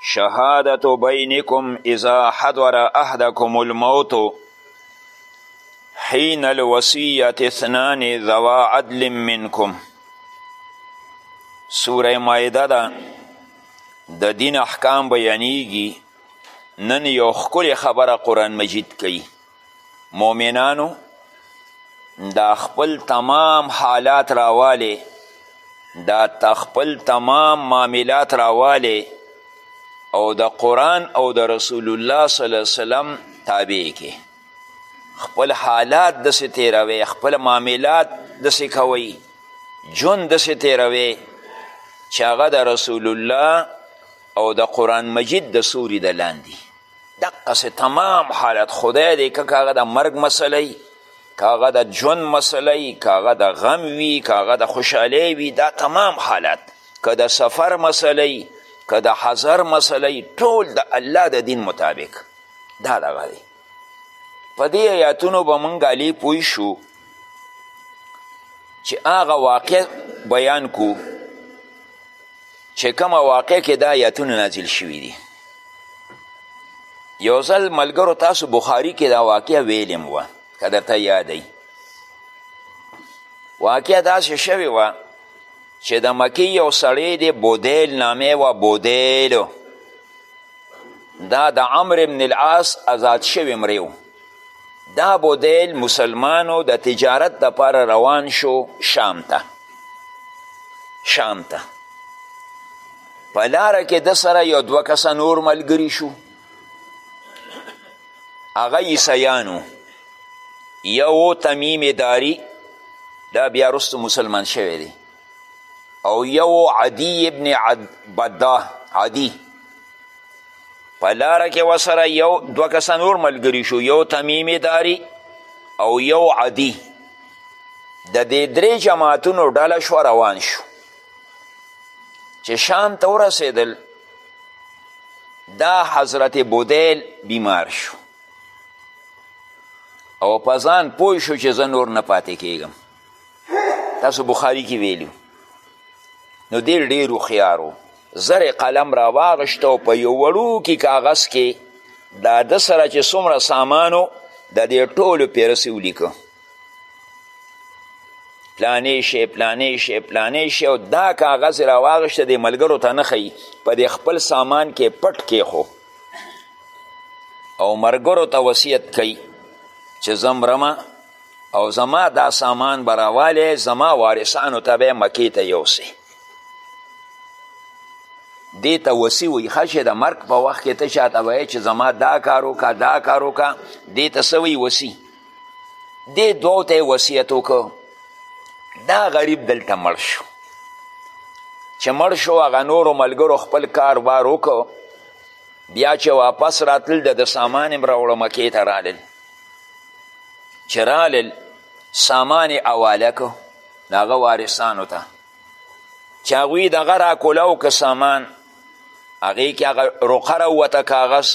شهادت بینکم اذا حضر احدکم الموت حین الوصیت اثنان ذوا عدل منکم سوره مایده ده د دین احکام بیانیږي نن یو ښکلې خبره قرآن مجید کوي مؤمنانو دا خپل تمام حالات راوالی دا تخپل تمام معاملات راوالی او د قرآن او د رسول الله صلی الله علیه وسلم تابع کې خپل حالات دسې تیروي خپل معاملات دسې کوي ژوند دسې تیروي چې هغه د رسول الله او د قرآن مجید د سوري د لاندې دقسې تمام حالت خدای دی که هغه د مرګ مسله وي که هغه د ژوند مسله وي که هغه د غم وي که هغه د خوشحالۍ وي دا تمام حالت که د سفر مسله وي که د حضر مسله وي ټول د الله د دین مطابق دا دغه دی په دې ایاتونو به موږ علی پوه شو چې هغه واقع بیان کو چې کومه واقع کې دا آیاتونه نازل شوي دي یو ځل ملګرو تاسو بخاري کې دا واقع ویلیم وه که درته یادی واقع داسې شوې وه چې د مکې یو سړی دی بودیل نامې وه بودیلو دا د عمر ابن العاص ازاد شوی مریو دا بودیل مسلمانو د تجارت دپاره روان شو شام ته شام ته په لاره کې د سره یو دوه کسه نور ملګري شو هغه عیسیانو یو تمیم داری دا بیا رستو مسلمان شوی دی او یو عدی ابن عد بدا عدی په لاره کې ورسره یو دوه کسه نور ملګري شو یو تمیمې داري او یو عدي د دې درې جماعتونو ډله شوه روان شو چې شام ته ورسېدل دا حضرت بودیل بیمار شو او په ځان پوه شو چې زه نور نه پاتې کیږم تاسو بخاری کې ویلو نو دی ډېر هوښیار و زر قلم را واغشته او په یو وړوکي کاغذ کې دا د سره چې څومره سامانو د دې ټولو پیرسې ولیکه پلانې شی پلانې شی پلانې شی او دا کاغذ را واغشته د ملګرو ته نه ښیي په دې خپل سامان کې پټ کېښو او مرګرو ته وصیت کوي چې زمرمه او زما دا سامان به راوالی زما وارثانو ته به مکې ته یوسې دې ته وسی وایي ښه چې د مرګ په وخت کې ته چاته وایې چې زما دا کار وکړه دا کار وکړه دې ته څه وایي وسی دې دوو ته یې وصیت وکړو دا غریب دلته مړ شو چې مړ شو هغه نورو ملګرو خپل کار بار وکړو بیا چې واپس راتلل د ده سامان هم راوړو مکې ته رالل چې رالل سامان یې حواله کو د هغه وارثانو ته چې هغوی دغه راکولاو که سامان هغې کې هغه رقه راووته کاغذ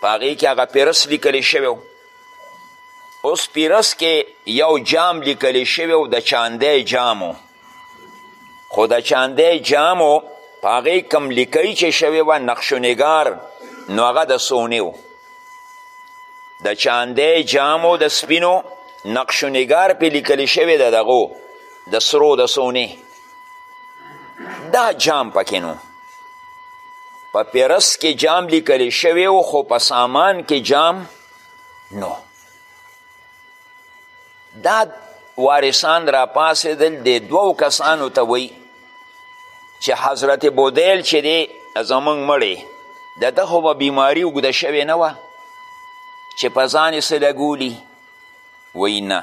په هغې کې هغه پیرس لیکلی شوی اوس پیرس کې یو جام لیکلی شوی او د چاندی جام خو د چاندی جامو په هغې کم لیکۍ چې شوې وه نقشونګار نو هغه د سونې و د چاندی جامو د سپینو نقشونګار پې لیکل شوی د دغو د سرو د سونې دا جام پکې نو په پیرس کې جام لیکل شوی و خو په سامان کې جام نو دا وارثان را پاسېدل د دوو کسانو ته وایي چې حضرت بودیل چې دی زمونږ مړی د ده خو به بیماري اوږده شوې نه وه چې په ځان یې څه لګولي وایي نه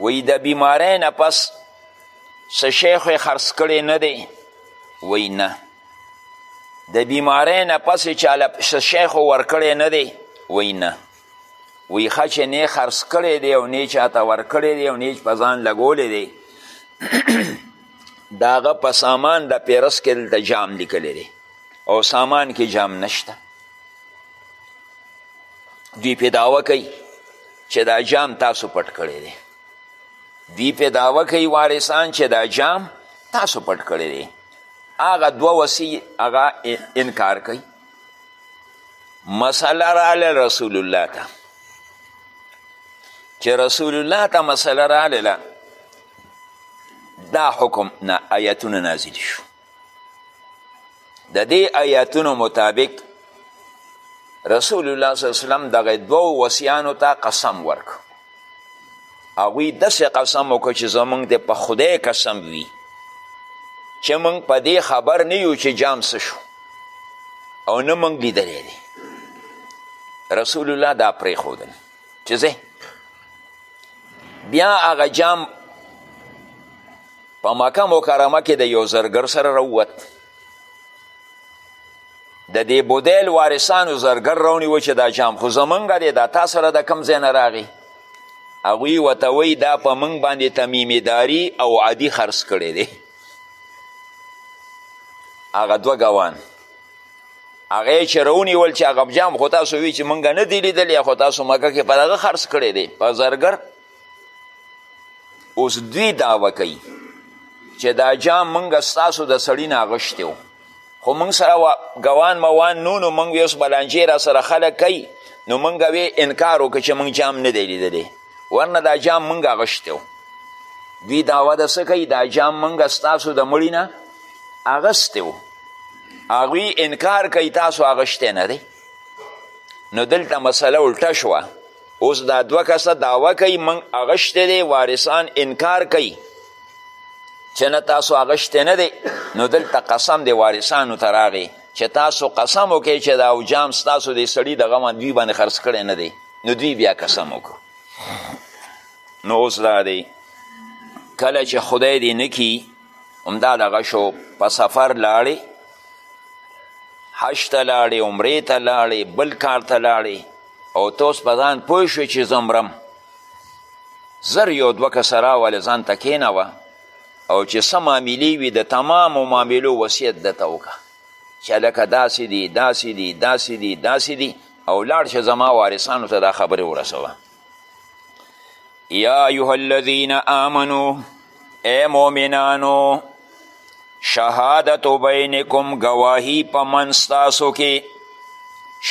وایي د بیمارۍ نه پس څه شی خو یې خرڅ کړی نه دی وایي نه د بیمارۍ نه پس یې چاله څه شی خو ورکړی نه دی وایي نه وایي ښه چې نه خرڅ کړی دی او نه چاته ورکړی دی او نه په ځان لګولی دی د هغه په سامان د پیرس کې دلته جام لیکلی دی او سامان کې جام نشته دوی پې دعوه کوي چې دا جام تاسو پټ کړی دی دوی پې دعوه کوي وارثان چې دا جام تاسو پټ کړی دی هغه دوه وسی هغه انکار کوي مسله راله رسول الله ته چې رسول الله ته مسله راله دا حکم نه آیتونه نازل شو د دې آیاتونو مطابق رسول الله صلی الله علیه وسلم دغه دوو وصیانو ته قسم ورکړ هغوی داسې قسم وکړ چې زمونږ د په خدای قسم وي چې مونږ په دې خبر نه یو چې جام څه شو او نه مونږ لیدلی دی رسول الله دا پرېښودل چې زه بیا هغه جام په مکه مکرمه کې د یو زرګر سره راووت د دې بودیل وارثانو زرګر راونیوه چې دا جام خو زمونږ دی دا تا سره د کوم ځای نه راغی هغوی ورته وایي دا په موږ باندې تمیمیداري او عادي خرڅ کړی دی هغه دوه ګوان هغه یې چې راونیول چې هغه جام خو تاسو وی چې موږ نه دی لیدلی خو تاسو مکه کې په دغه خرڅ کړی دی په زرګر اوس دوی دعوه کوي چې دا جام موږ ستاسو د سړي نه اغوښتی و خو موږ سره ګوان موان نو نو موږ اوس بلانجې را سره خلک کوي نو موږ وی انکار وکړو چې موږ جام نه دی لیدلی ورنه دا جام موږ اغوښتی و دوی دعوه د څه کوي دا جام موږ ستاسو د مړي نه اغوستی و هغوی انکار کوي تاسو اغوښتی نه دی نو دلته مسله الټه شوه اوس دا دوه کسه دعوه کوي موږ اغشتی دی وارثان انکار کوي چې نه تاسو اغشتی نه دی نو دلته قسم دی وارثانو ته راغی چې تاسو قسم وکړئ چې دا او جام ستاسو دی سړي دغه ما دوی باندې خرڅ کړی نه دی نو دوی بیا قسم وکړو نو اوس دا دی کله چې خدای دی نکی همدا دغه شو په سفر لاړې حج ته لاړې عمرې ته لاړې بل کار ته لاړې او ته اوس په ځان پوه شوې چې زه مرم زر یو دوه کسه راولې ځان ته کېنوه او چې څه معاملې وي د تمامو معاملو وصیت درته وکړه چې هلکه داسې دي داسې دي داسې دي داسې دي او لاړ شه زما وارثانو ته دا خبرې ورسوه یا ایها الذین آمنو ای مؤمنانو شهادت بینکم گواهی په منځ تاسو کې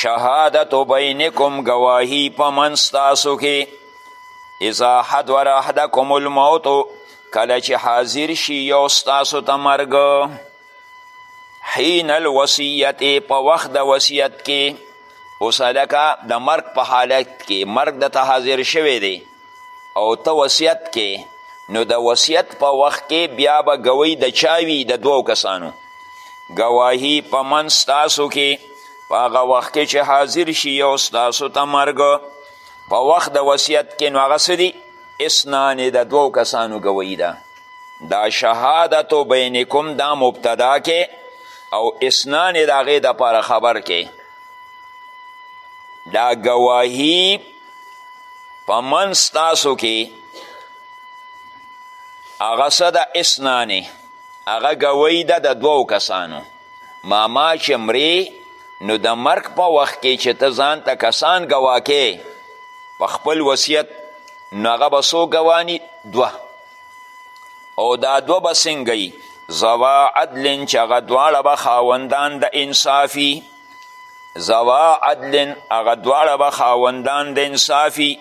شهادت بینکم گواهی په منځ تاسو کې اذا حضر احدکم الموت کله چې حاضر شي یو ستاسو ته مرګ حین الوصیت په وخت د وصیت کې اوس هلکه د مرګ په حالت کې مرګ د ته حاضر شوی دی او ته وصیت کې نو د وصیت په وخت کې بیا به ګوی د چا وي د دوو کسانو ګواهي په من ستاسو کې په هغه وخت کې چې حاضر شي یو ستاسو ته مرګ په وخت د وصیت کې نو هغه څه دي اسنانې د دوو کسانو ګویي ده دا شهادت بینکم دا مبتدا کې او اسنان د هغې دپاره خبر کې دا ګواهي په منځ تاسو کې هغه څه د اسنانې هغه ګواهي ده د دوو کسانو ماما چې مرې نو د مرګ په وخت کې چې ته ځان ته کسان ګواکې په خپل وصیت نو هغه به څو ګواني دوه او دا دوه به څنګه وي زوا عدل چې هغه دواړه به خاوندان د انصافي زوا عدل هغه دواړه به خاوندان د انصافي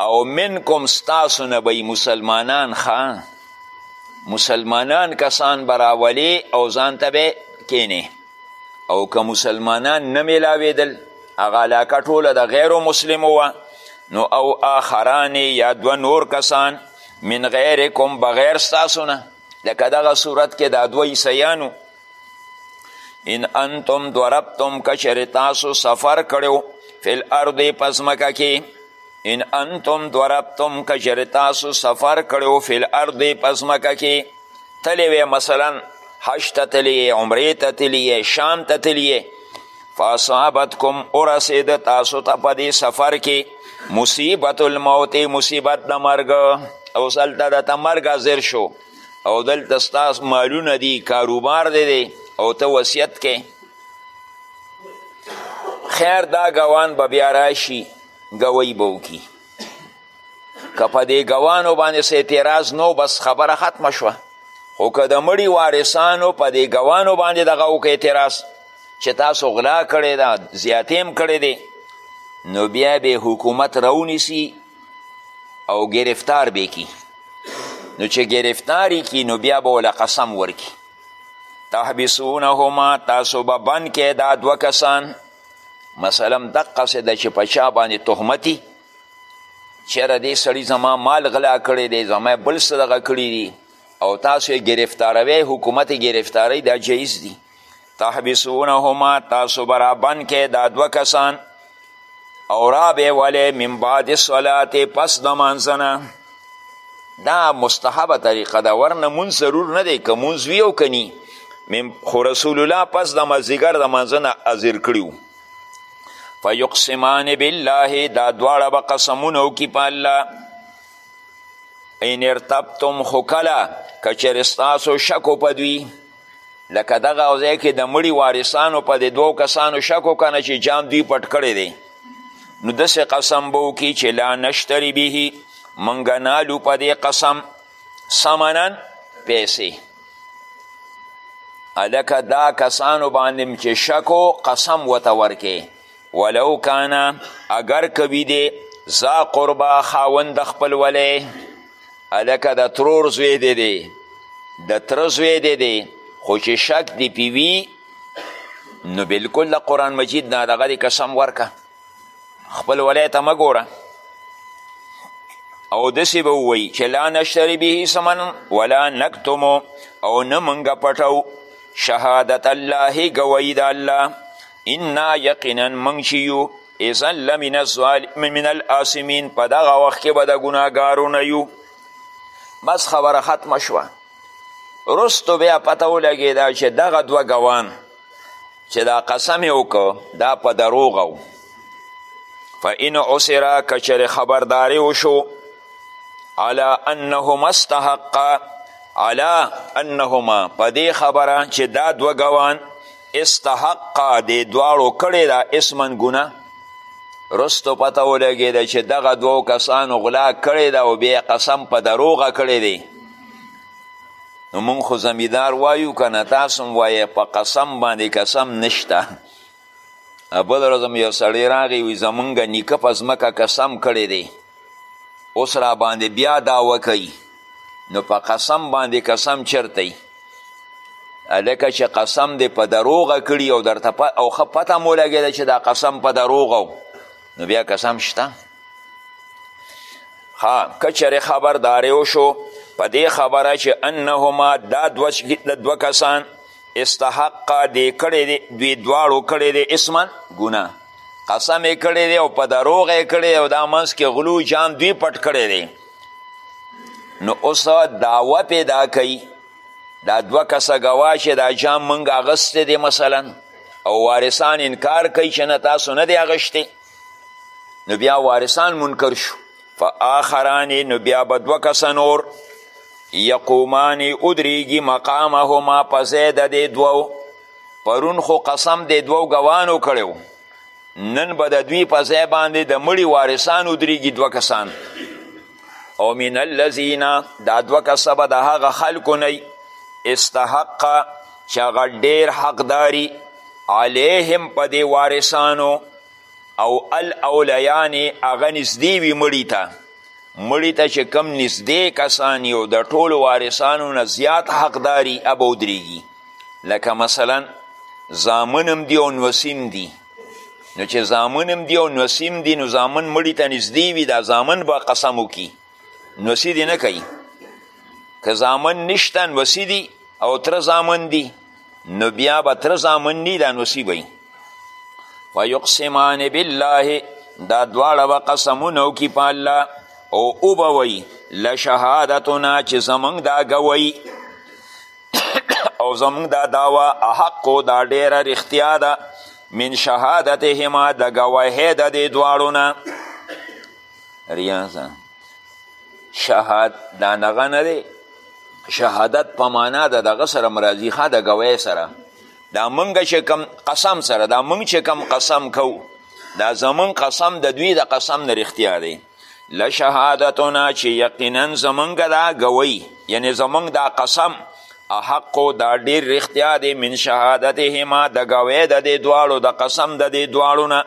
او منکم ستاسو نه به مسلمانان ښه مسلمانان کسان به راولې او ځان ته به کینې او که مسلمانان نه میلاویدل هغه علاقه ټوله د غیر مسلمو وه نو او آخران یا دوه نور کسان من غیرکم بغیر ستاسو نه لکه دغه صورت کې دا دوه عیسیانو ان انتم ضربتم کشر تاسو سفر کړو فی الارض پس مکه کې ان انتم ضربتم که چېرې تاسو سفر کړی و فی الارض په ځمکه کې تللی وی مثلا حج ته تللی یې عمرې ته تللی یې شام ته تللی یې فاصابتکم ورسېد تاسو ته په دې سفر کې مصیبت الموت مصیبت د مرګ او دلته درته مرګ حاضر شو او دلته ستاسو مالونه دي کاروبار دی دی او ته وصیت کې خیر دا ګوان به بیا راشي ګوی به وکړي که په دې ګوانو باندې څه اعتراض نو بس خبره ختمه شوه خو که د مړي وارثانو په دې ګوانو باندې دغه وکړه اعتراض چې تاسو غلا کړې ده زیاتې هم کړې دی نو بیا به حکومت راونیسي او گرفتار به کی نو چې گرفتاری کی نو بیا به وله قسم ورکی تحبسونهما تاسو به بند کې دا دوه کسان مثلا دقسې ده چې په چا باندې تهمتي چېره دې سړي زما مال غلا کړی دی زما بل څه دغه کړي دي او تاسو یې ګرفتاروی حکومت یې ګرفتاروي دا جایز دي تحبسونهما تاسو برابند کې دا دوه کسان او را به ولې من بعد صلات پس د مانځنه دا مستحبه طریقه ده ورنه مونځ ضرور نه دی که مونځ وي او که نی خو رسول الله پس د مازدیګر د مانځه نه حاضر کړي فیقسمان بالله دا دواړه به قسمونه وکړي په الله ان ارتبتم خو کله که چېرې ستاسو شک په دوی لکه دغه او ځای کې د مړي وارثانو په دې دوو کسانو شک وکنه چې جام دوی پټ کړی دی نو داسې قسم به وکړي چې لا نشتري به موږ نالو په دې قسم سمنا پیسې هلکه دا کسانو باندې چې شک و قسم ورته ورکې ولو کانه اگر کوي دی ذا قربا خاوند خپل ولی هلکه د ترور زوی دی دی د تره زوی دی دی خو چې شک دی پی وي نو بلکل د قرآن مجید نه دغه دی قسم ورکه خپل ولی ته مه ګوره او دسی به ووی چې لا نشتری به سمن ولا نکتمو او نه منګه پټو شهادت الله گوی د الله انا یقینا منګ چې یو اذا لمن الظالم من الاسمین په دغه وخت کې به د ګناهګارو نه یو بس خبره ختمه شوه رستو بیا پته ولګېده چې دغه دوه ګوان چې دا قسم یې وکړ دا په دروغ و فان عسره که چېرې خبرداری وشو علا انهما استحقا علا انهما په دې خبره چې دا دوه ګوان استحقا دې دواړو کړې ده اسمن ګناه رستو پته ولګېده چې دغه دوو کسانو غلا کړې ده او بیا قسم په دروغه کړی دی نو مونږ خو زمیدار وایو که نه تاسو هم وایې په قسم باندې قسم نشته بل ورځ هم یو سړی راغی وي زمونږ نیکه په ځمکه قسم کړی دی اوس را باندې بیا دعوه کوي نو په قسم باندې قسم چرته یي هلکه چې قسم دې په دروغه کړي او درته او ښه پته هم ولګېده چې دا قسم په دروغه نو بیا قسم شته ها که چېرې خبرداری وشو په دې خبره چې انهما دا دوه د دوه کسان استحق دې کړی دی دوی دواړو کړی دی اسما ګناه قسم یې کړی دی او په دروغ یې کړی او دا منځ کې غلو جام دوی پټ کړی دی نو اوس دعوه پیدا کوي دا دوه کسه ګواه چې دا جام موږ اغستې دی مثلا او وارثان انکار کوي چې نه تاسو نه دی اغشتې نو بیا وارثان منکر شو فآخران نو بیا به دوه کسه نور یقومان ادریږي مقامهما په ځای د دې دوو پرون خو قسم دې دوو ګوانو کړی نن به د دوی په ځای باندې د مړي وارثان ودرېږي دوه کسان او من الذین دا دوه کسه به د هغه خلکو نه استحق چې هغه ډېر حقداري علیهم په دې وارثانو او الاولیانې هغه نږدې وي مړي ته مړي ته چې کم نږدې کسان یو د ټولو وارثانو نه زیات حقداري ابه ودرېږي لکه مثلا زامن هم دي او نوسیم دي نو چې زامن هم دي او نوسیم دي نو زامن مړي ته نږدې وي دا زامن به قسم وکړي نوسي دې نه کوي که زامن نشته نوسي دي او تره زامن دي نو بیا به تره زامن نی دا نوسي به ویقسمان بالله دا دواړه به قسمونه وکړي په الله او وبه وایي لشهادتنا چې زموږ دا ګوی او زمونږ دا دعوا احق دا ډیره رښتیا ده من شهادتهما د ګواهۍ د دې دواړو نه ریاضه شهاد دا نغه نه دی شهادت په معنا د دغه سره مرازي ښه د ګواهۍ سره دا مونږ چې کم قسم سره دا مونږ چې کم قسم کو دا زمون قسم د دوی د قسم نه رښتیا دی لشهادتنا چې یقینا زمونږ دا ګوی یعنی زمونږ دا قسم احقو دا ډیر رښتیا دی من شهادتهما د ګوی د دې دواړو د قسم د دې دواړو نه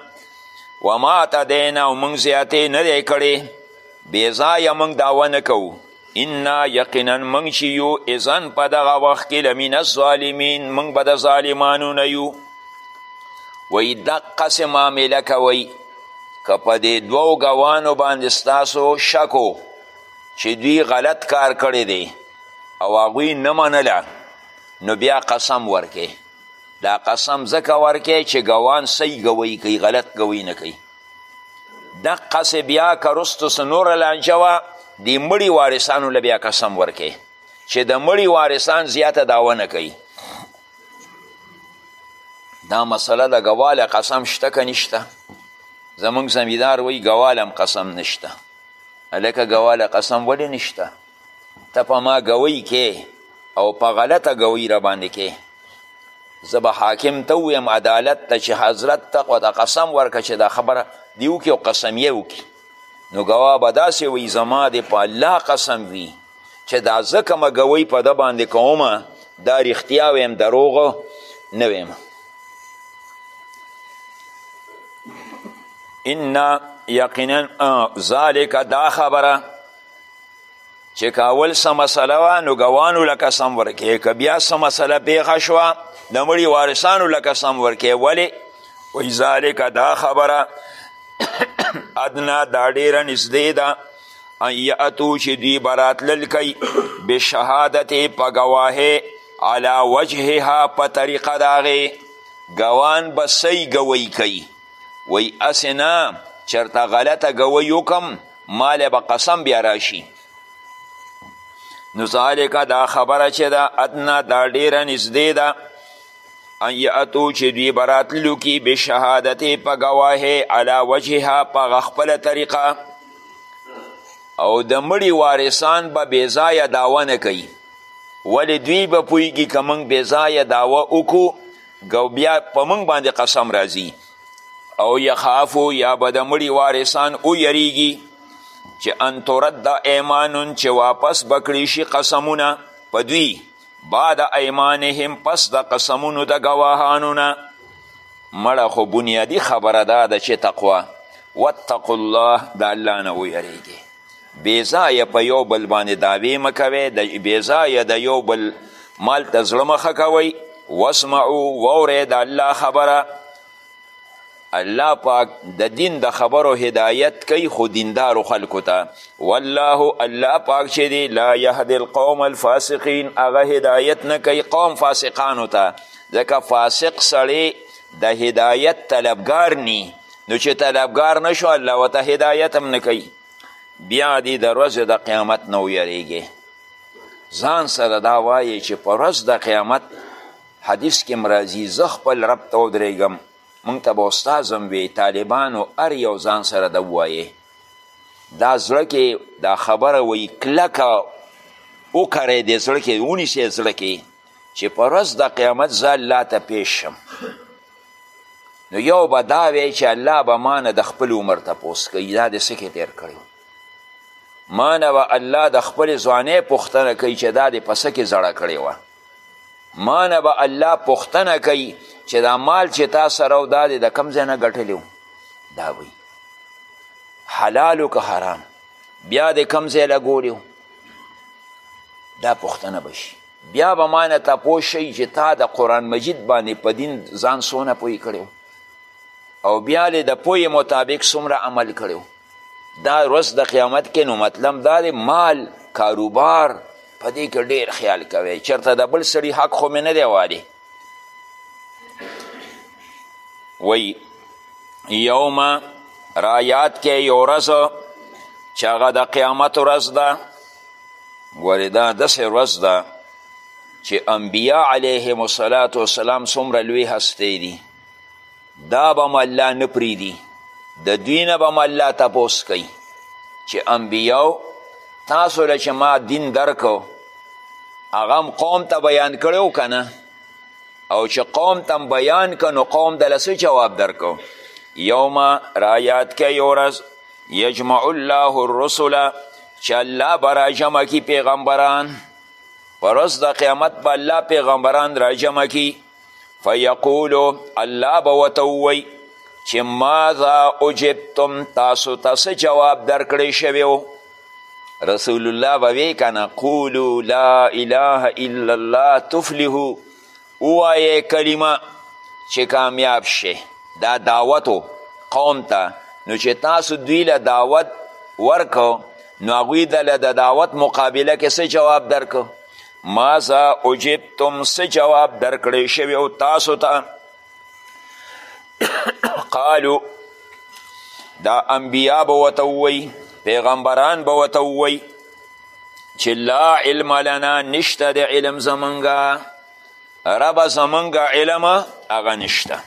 وما تدینا او موږ زیاتې نه دی کړې بېځایه موږ دا ونه کوو انا یقینا موږ چې یو اذن په دغه وخت کې لمن الظالمین موږ به د ظالمانو نه یو وایي دقسې معامله کوئ که په دې دوو ګوانو باندې ستاسو شک چې دوی غلط کار کړی دی او هغوی نه منله نو بیا قسم ورکې دا قسم ځکه ورکې چې ګوان صحیح ګوی کوي غلط ګوی نه کوي دقسې بیا که رستو څه نوره لانجه وه د مړي وارثانو له بیا قسم ورکوي چې د مړي وارثان زیاته دعوه نه کوي دا مسله د ګواله قسم شته که نشته زمونږ زمیدار وایي ګوالم قسم نشته هلکه ګواله قسم ولې نشته ته په ما ګوۍ کې او په غلطه ګوۍ را باندې کې زه به حاکم ته ویم عدالت ته چې حضرت ته خو ته قسم ورکړه چې دا خبره دې وکړي او قسمیه وکړي نو ګواه به داسې وي زما دې په الله قسم وي چې دا زه کومه ګوۍ په ده باندې کومه دا رښتیا ویم دروغ نه ویم ان یقینا ذالک دا خبره چې که اول څه مسله وه نو ګوانو له قسم ورکې که بیا څه مسله پېښه شوه د مړي وارثانو له قسم ورکې ولې وایي ذالک دا خبره ادنا دا ډېره نږدې ده ان یاتو چې دوی به راتلل کوي بشهادتې په ګواهې علا وجهها په طریقه د هغې ګوان به صحیح ګوی کوي وایي هسې نه چېرته غلطه ګوی وکړم مال به قسم بیا راشي نو ذالک دا خبره چې ده ادنا دا ډیره نږدې ده ان یاتو چې دوی به راتللو کې بشهادتې په ګواهې علا وجهها په هغه خپله طریقه او د مړي وارثان به بېځایه دعوه نه کوي ولې دوی به پوهېږي که موږ بېځایه دعوه وکړو بیا په موږ باندې قسم راځي او یخافو یا به د مړي وارثان ویریږي چې ان ترد ایمانون چې واپس به کړی شي قسمونه په دوی بعد ایمانهم پس د قسمونو د ګواهانو نه مړه خو بنیادي خبره دا ده چې تقوا واتقوا الله د الله نه ویریږي بیځایه په یو بل باندې دعوی مکوي د بیځایه د یو بل مال ته زړه مخه کوي واسمعو وورئ د الله خبره الله پاک د دین د خبرو هدایت کوي خو دیندارو خلکو ته والله الله پاک چې دی لا یهدی القوم الفاسقین هغه هدایت نه کوي قوم فاسقانو ته ځکه فاسق سړی د هدایت طلبګار نی نو چې طلبګار نه شو الله ورته هدایت هم نه کوي بیا دې د ورځې د قیامت نه ویریږي ځان سره دا وایي چې په ورځ د قیامت حدیث کې مرازي زه خپل رب ته ودرېږم مونږ ته به استاد هم وي طالبانو هر یو ځان سره د ووایې دا زړه کې دا خبره وایي کلکه وکرئ دې زړه کې ونیسئ زړه کې چې په ورځ د قیامت زه الله ته پیش شم نو یو به دا وی چې الله به ما نه د خپل عمر تپوس کوي دا دې څه کې تیر کړی ما نه به الله د خپلې ځوانۍ پوښتنه کوي چې دا دې په څه کې زړه کړې وه ما نه به الله پوښتنه کوي چې دا مال چې تا سره او دا دې د کوم ځای نه ګټلی و دا وی حلال که حرام بیا دې کوم ځای لګولی دا پوښتنه به شي بیا به ما نه تپوس شئ چې تا د قرآن مجید باندې په دین ځان څونه پوه کړی او بیا دې د پوهې مطابق څومره عمل کړی دا ورځ د قیامت کې نو مطلب دا دی مال کاروبار په دې کې ډېر خیال کوی چېرته د بل سړي حق خو مې نه دی والی وی یوم رایات کې یو ورځ چې هغه د قیامت ورځ ده ولې دا داسې ورځ ده چې انبیا علیهم الصلاة والسلام څومره لوی هستی دي دا به هم الله نه پریږدي د دوی نه به هم الله تپوس کوي چې انبیاو تاسو له چې ما دین درکو هغه هم قوم ته بیان کړی که نه او چې قوم ته بیان که نو قوم دله څه جواب درکو یوم رایات که یو ورځ یجمع الله الرسل چې الله به راجمع کي پیغمبران په ورځ د قیامت به الله پیغمبران راجمع کي فیقولو الله به ورته ووایي چې ماذا اجبتم تاسو ته څه جواب درکړی شوی و رسول الله به وی کنه قولو لا اله الا الله تفلحو ووایه کلمه چې کامیاب شي دا دعوت قوم ته نو چې تاسو دوی له دعوت ورکو نو هغوی دله د دعوت مقابله کې څه جواب درکو ماذا اجبتم څه جواب درکړی شوی او تاسو ته تا قالو دا انبیا به ورته ووایي پیغمبران به ورته ووایي چې لا علم لنا نشته د علم زمونږه رب زمونږه علم هغه نشته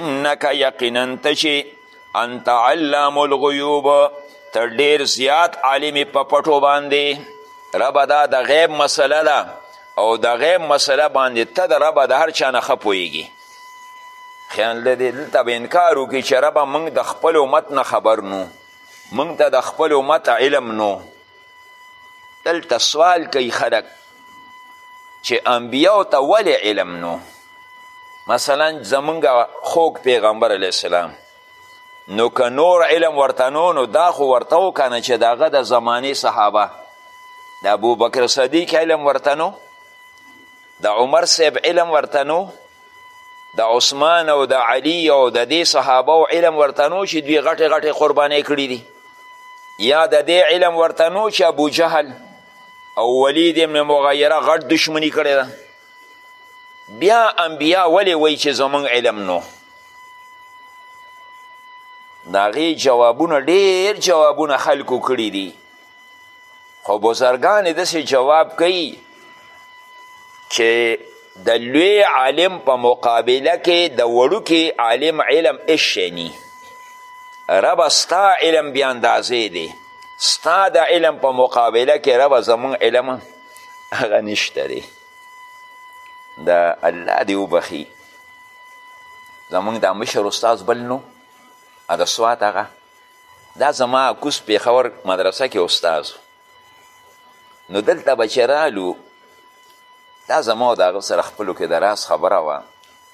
انک یقینا ته چې انت علام الغیوب تر ډیر زیات عالم په پټو باندې رب دا د غیب مسله ده او د غیب مسله باندې ته د رب د هر چا نه ښه پوهیږي خیال لري دلته به انکار وکړي چې ربه موږ د خپل امت نه خبر نو مونږ ته د خپل امت علم نو دلته سوال کوي خلک چې انبیاو ته ولې علم نو مثلا زمونږ خوږ پیغمبر علیه السلام نو که نور علم ورته نو نو دا خو ورته و که نه چې د هغه د زمانې صحابه د ابوبکر صدیق علم ورته نو د عمر صاحب علم ورته نو د عثمان او د علی او د دې صحابه او علم ورته نو چې دوی غټې غټې قربانۍ کړي دي یا د دې علم ورته نو چې ابو جهل او ولید ابن مغیره غټ دشمني کړې ده بیا انبیا ولې وایي چې زمونږ علم نو د هغې جوابونه ډېر جوابونه خلکو کړي دي خو بزرګان داسې جواب کوي چې د لوی عالم په مقابله کې د وړوکي عالم علم اشنی رب ستا علم بیا اندازې دی ستا د علم په مقابله کې رب زمون علم هغه نشته دی د الله دی وبخي زمونږ د مشر استاد بل نو د سوات هغه دا زما عکوس پېښور مدرسه کې استاذ نو دلته به چې رالو دا زما او د هغه سره خپلو کې د راز خبره وه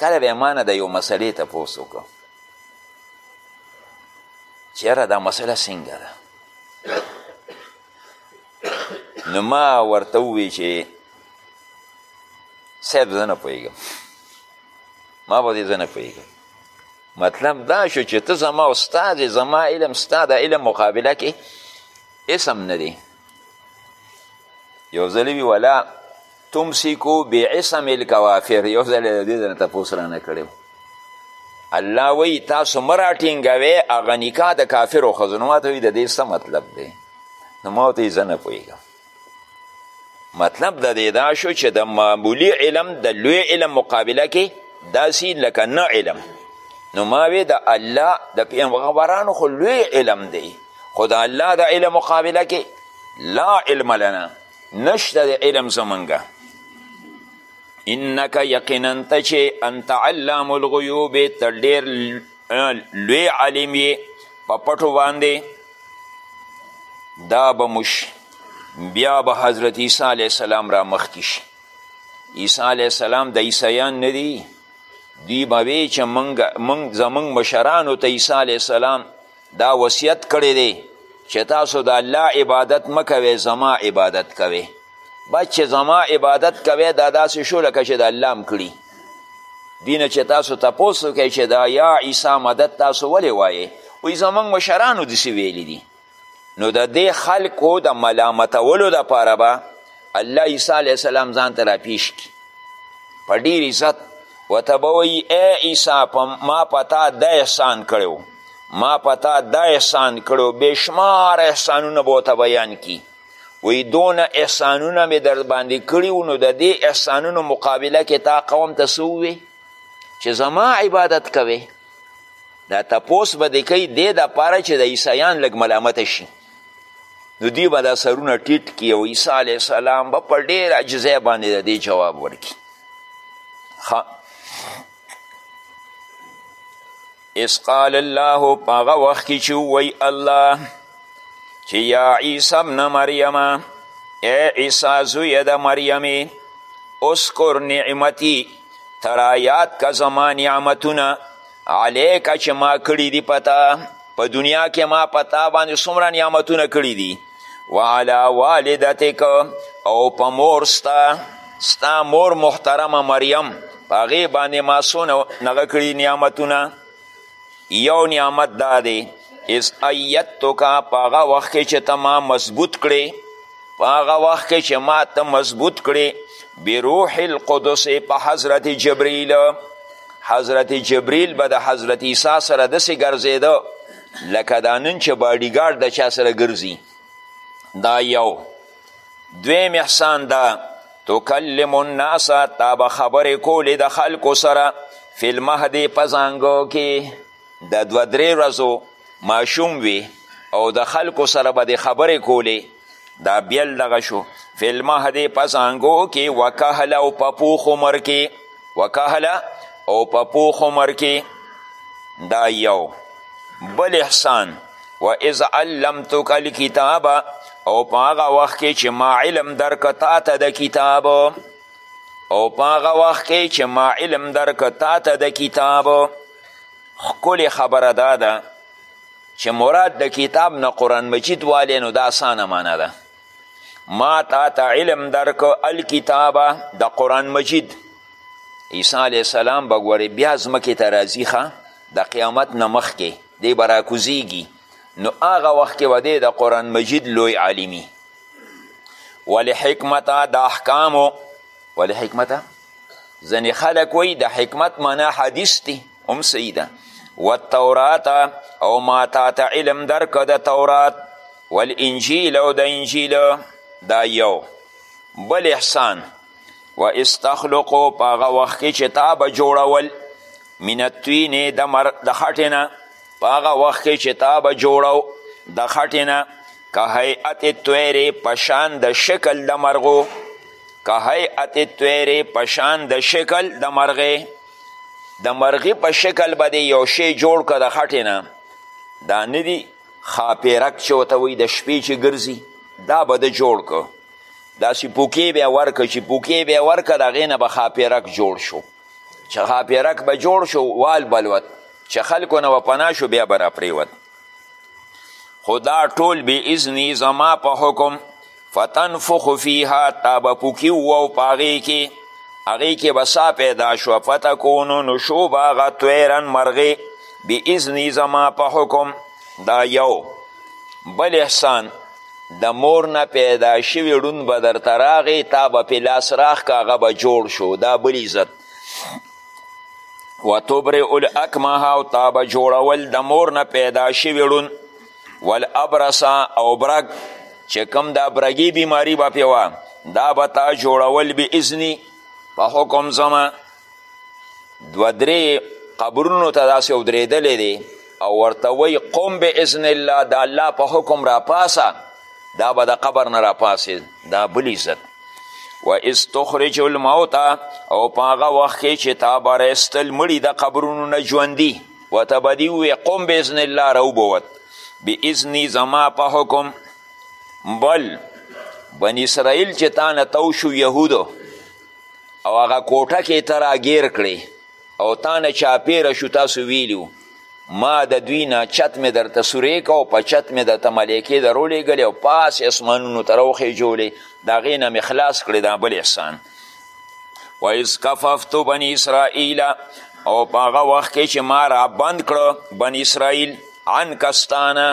کله به یې ما نه د یو مسلې تپوس وکړو چې یاره دا مسله څنګه ده نو ما ورته ووی چې صاحب زه نه پوهېږم ما به دې زه نه پوهېږم مطلب دا شو چې ته زما استاد زما علم ستا د علم مقابله کې اسم نه دی یو ځل وی ولا تمسکو بعصم الکوافر یو ځل د دې نه تاسو را نه کړو الله وی تاسو مراټینګوي اغه نکاح د کافرو خزنو ماته وی د دې څه مطلب دی نو ما ته یې زنه پوهیږم مطلب د دې دا شو چې د معمولی علم د لوی علم مقابله کې داسې لکه نه علم نو ما وی د الله د پیغمبرانو خو لوی علم دی خو د الله د علم مقابله کې لا علم لنا نشته د علم زمونږه انک یقینا ته چې انت علام الغیوب ته ډېر لوی عالم یې په پټو باندې دا به موش بیا به حضرت عیسی علیه السلام را مخکې شي عیسی علیه السلام د عیسیان نه دي دوی به وی چې موږ زموږ مشرانو ته عیسی علیه السلام دا وصیت کړی دی چې تاسو د الله عبادت مه کوئ زما عبادت کوئ بس چې زما عبادت کوئ دا داسې شو لکه چې د الله هم کړي دوی نه چې تاسو تپوس وکړئ چې دا یا عیسی مدد تاسو ولې وایې وایي زموږ مشرانو داسې ویلي دي نو د دې خلکو د ملامتولو دپاره به الله عیسی علیه السلام ځان ته راپیش کړي په ډېر عزت ورته به وایي ای عیسی په ما په تا دا احسان کړی ما په تا دا احسان کړی بېشمار احسانونه به ورته بیان کړي وی دونه احسانونه می در باندې کړي وو نو د دې احسانونو مقابله کې تا قوم ته څه ووې چې زما عبادت کوې دا تپوس به دې کوي دې دپاره چې د عیسیان لږ ملامته شي نو دوی به دا سرونه ټیټ کړي او عیسی علیه السلام به په ډېر عجزۍ باندې د دې جواب ورکړي اذ قال الله په هغه وخت کې چې ووایي الله چې یا عیسی ابن مریم ای عیسی زویه د مریمې اسکر نعمتي ته رایاد که زما نعمتونه علیکه چې ما کړي دي په تا په دنیا کې ما په تا باندې څومره نعمتونه کړي دي وعلى والدتک او په مور ستا ستا مور محترمه مریم په هغې باندې ما څونه نغه کړي نعمتونه یو نعمت دا دی از ایتکا په هغه وخت کې چې ته ما مضبوط کړې په هغه وخت کې چې ما ته مضبوط کړې بروح القدس په حضرت جبریل حضرت جبریل به د حضرت عیسی سره داسې ګرځېده لکه دا نن چې باډیګارډ د چا سره ګرځي دا یو دویم احسان دا تکلم الناس تا به خبرې کولې د خلکو سره فی المهدې په ځانګو کې د دوه درې ورځو ماشوم وي او د خلکو سره به د خبرې کولې دا بیل دغه شو فی المهد په زانګو کې وکهله او په پوخ عمر کې وکهله او په پوخ عمر کې دا یو بل احسان و اذ علمتک الکتاب او په هغه وخت کې چې ما علم درک تا ته د کتاب او په هغه وخت کې چې ما علم درک تا ته د کتاب ښکلې خبره دا ده چې مراد د کتاب نه قرآن مجید والی نو دا اسانه معنا ده ما تا ته علم درک الکتابه د قرآن مجید عیسی علیه السلام به ګورې بیا ځمکې ته راځي ښه د قیامت نه مخکې دی به راکوزیږي نو هغه وخت کې به دی د قرآن مجید لوی عالمي ولې حکمته د احکامو ولې حکمته ځینې خلک وایي د حکمت معنا حدیث دی هم صحیح ده والتورات او ما تا ته علم درکه د تورات والانجیل او د انجیل دا یو بل احسان و استخلقو په هغه وخت کې چې تا به جوړول من التوینې د مر د خټې نه په هغه وخت کې چې تا به جوړو د خټې نه که هیئت تویرې په شان د شکل د مرغو که هیئت تویرې په شان د شکل د مرغې د مرغی په شکل به دی یو شی جوړ که د خټې نه دا نه دي خاپیرک چې ورته وایي د شپې چې ګرځي دا به د جوړ که داسې پوکې بیا ورکه چې پوکې بیا ورکه د هغې نه به خاپیرک جوړ شو چې خاپیرک به جوړ شو وال بلوت چې خلکو نه به پناه شو بیا به راپرېوت خو دا ټول بې اذني زما په حکم فتنفخ فیها تا به پوکي وواو په هغې کې هغې کې به سا پیدا شوه فتکونو نو شو به هغه طویرا مرغې باذني زما په حکم دا یو بل احسان د مور نه پیدا شوي ړوند به درته راغې تا به پې لاس راښکه هغه به جوړ شو دا بل عزت و تبرئ الاکمه او تا به جوړول د مور نه پیدا شوي ړوند والابرس او برګ چې کوم دا برګي بیماری به پې وه دا به تا جوړول به اذني په حکم زما دوه درې قبرونو ته داسې ودرېدلی دی او ورته وایي قم به اذن الله د الله په حکم راپاسه دا به د قبر نه راپاسې دا بل عزت و از تخرج الموت او په هغه وخت کې چې تا به رایستل مړي د قبرونو نه ژوندي ورته به دي ووې قم باذن الله راوبوت باذني زما په حکم بل بن اسرائیل چې تا نه تو شو یهودو او هغه کوټه کې ته راګیر کړې او تا نه چاپیره شو تاسو ویلي ما د دوی نه چت مې درته سورې که او په چت مې درته ملایکې درولېږلې او پاس اسمانونو ته راوخېژولې د هغې نه مې خلاص کړې دا بل احسان و از کففت بنی اسرائیل او په هغه وخت کې چې ما را بند کړو بنی اسرائیل عن کستانه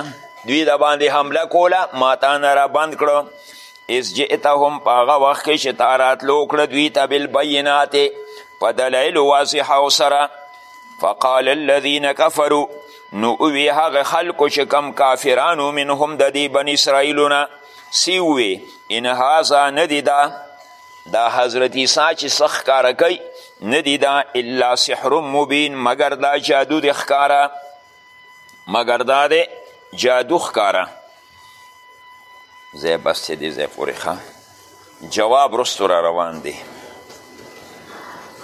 دوی د باندې حمله کوله ما تانه را بند کړو از جئتهم په هغه وخت کې چې تا راتلو کړه دوی ته بالبینات په دلایل واضحه او سره فقال الذین کفرو نو اوی هغه خلکو چې کم کافرانو منهم د دې بنی اسرائیلونه سی وی ان هذا ندی دا دا حضرت عیسی چې څه ښکاره کوي نه دي دا الا سحر مبین مګر دا جادو د ښکاره مګر دا دی جادو ښکاره ځای بس چې دې ځای پورې ښه جواب رستو را روان دی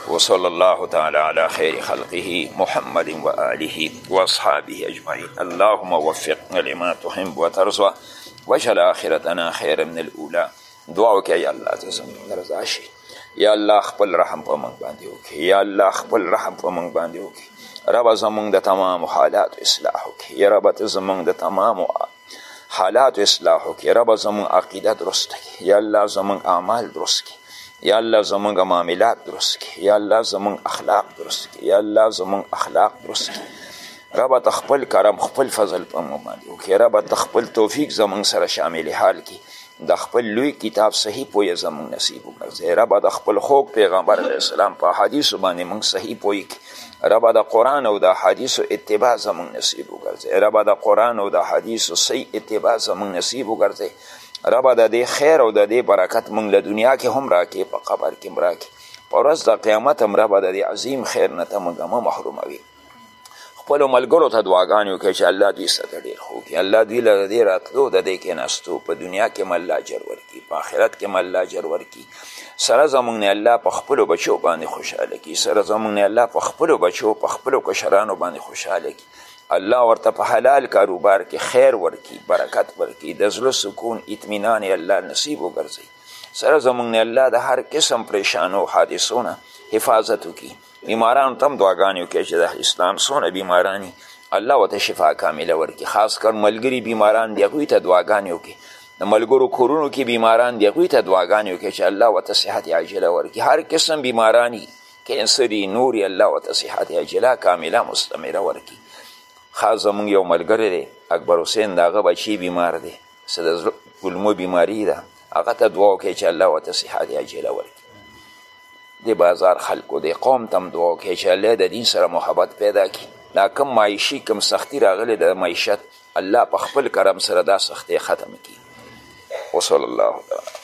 وصلى الله تعالى على خير خلقه محمد وآله وأصحابه أجمعين اللهم وفقنا لما تحب وترضى واجعل آخرتنا خيرا من الأولى دعا وکړه یا الله ته زموږ رضا شي یا الله خپل رحم په موږ باندې وکړي یا الله خپل رحم په موږ باندې وکړي ربه زموږ د تمام حالات اصلاح وکړي یا ربه ته زموږ د تمام حالات اصلاح وکړي ربه زموږ عقیده درست کړي یا الله زموږ اعمال درست کړي یا الله زموږ معاملات درست کړي یا الله زموږ اخلاق درست کړي یا الله زموږ اخلاق درست کړي ربه ته خپل کرم خپل فضل په موږ باندې وکړي ربه ته خپل توفیق زموږ سره شامل حال کړي د خپل لوی کتاب صحیح پوهه زموږ نصیب وګرځي ربه د خپل خوږ پیغمبر علیه السلام په حدیثو باندې موږ صحیح پوه کړي ربه د قرآن او د حدیثو اتباع زموږ نصیب وګرځي ربه د قرآن او د حدیثو صحیح اتباع زموږ نصیب وګرځي ربه د دې خیر او د دې برکت موږ له دنیا کې هم راکې په قبر کې هم راکې په ورځ د قیامت هم ربه د دې عظیم خیر نه ته موږ مه محروموي خپلو ملګرو ته دعاګانې وکړئ چې الله دوی سره ډېر ښه وکړي الله دوی له دې راتلو د دې کېناستو په دنیا کې هم الله اجر ورکړي په آخرت کې هم الله اجر ورکړي سره زموږ نه الله په خپلو بچو باندې خوشحاله کړي سره زموږ نه الله په خپلو بچو په خپلو کشرانو باندې خوشحاله کړي الله ورته په حلال کاروبار کې خیر ورکړي برکت ورکړي د زړه سکون اطمینان الله نصیب وګرځي سره زموږ نه الله د هر قسم پریشانو حادثو نه حفاظت وکړي بیمارانو ته هم دعاګانې وکړئ چې د اسلام څونه بیماران دي الله ورته شفا کامله ورکړي خاص کر ملګري بیماران دي هغوی ته دعاګانې وکړي د ملګرو کورونو کې بیماران دي هغوی ته دعاګانې وکړي چې الله ورته صحت عاجله ورکړي هر قسم بیماران دي کینسري نوري الله ورته صحت عاجله کامله مستمره ورکړي خاص زمونږ یو ملګری دی اکبر حسین د هغه بچی بیمار دی څه د زړه کولمو بیماري ده هغه ته دعا وکړئ چې الله ورته صحت عاجله ورکړي د بازار خلکو د قوم ته هم دعا وکړئ چې الله د دین سره محبت پیدا کړي دا کم معیشي کم سختی راغلی د معیشت الله په خپل کرم سره دا سختې ختم کړي وصلی الله تعالی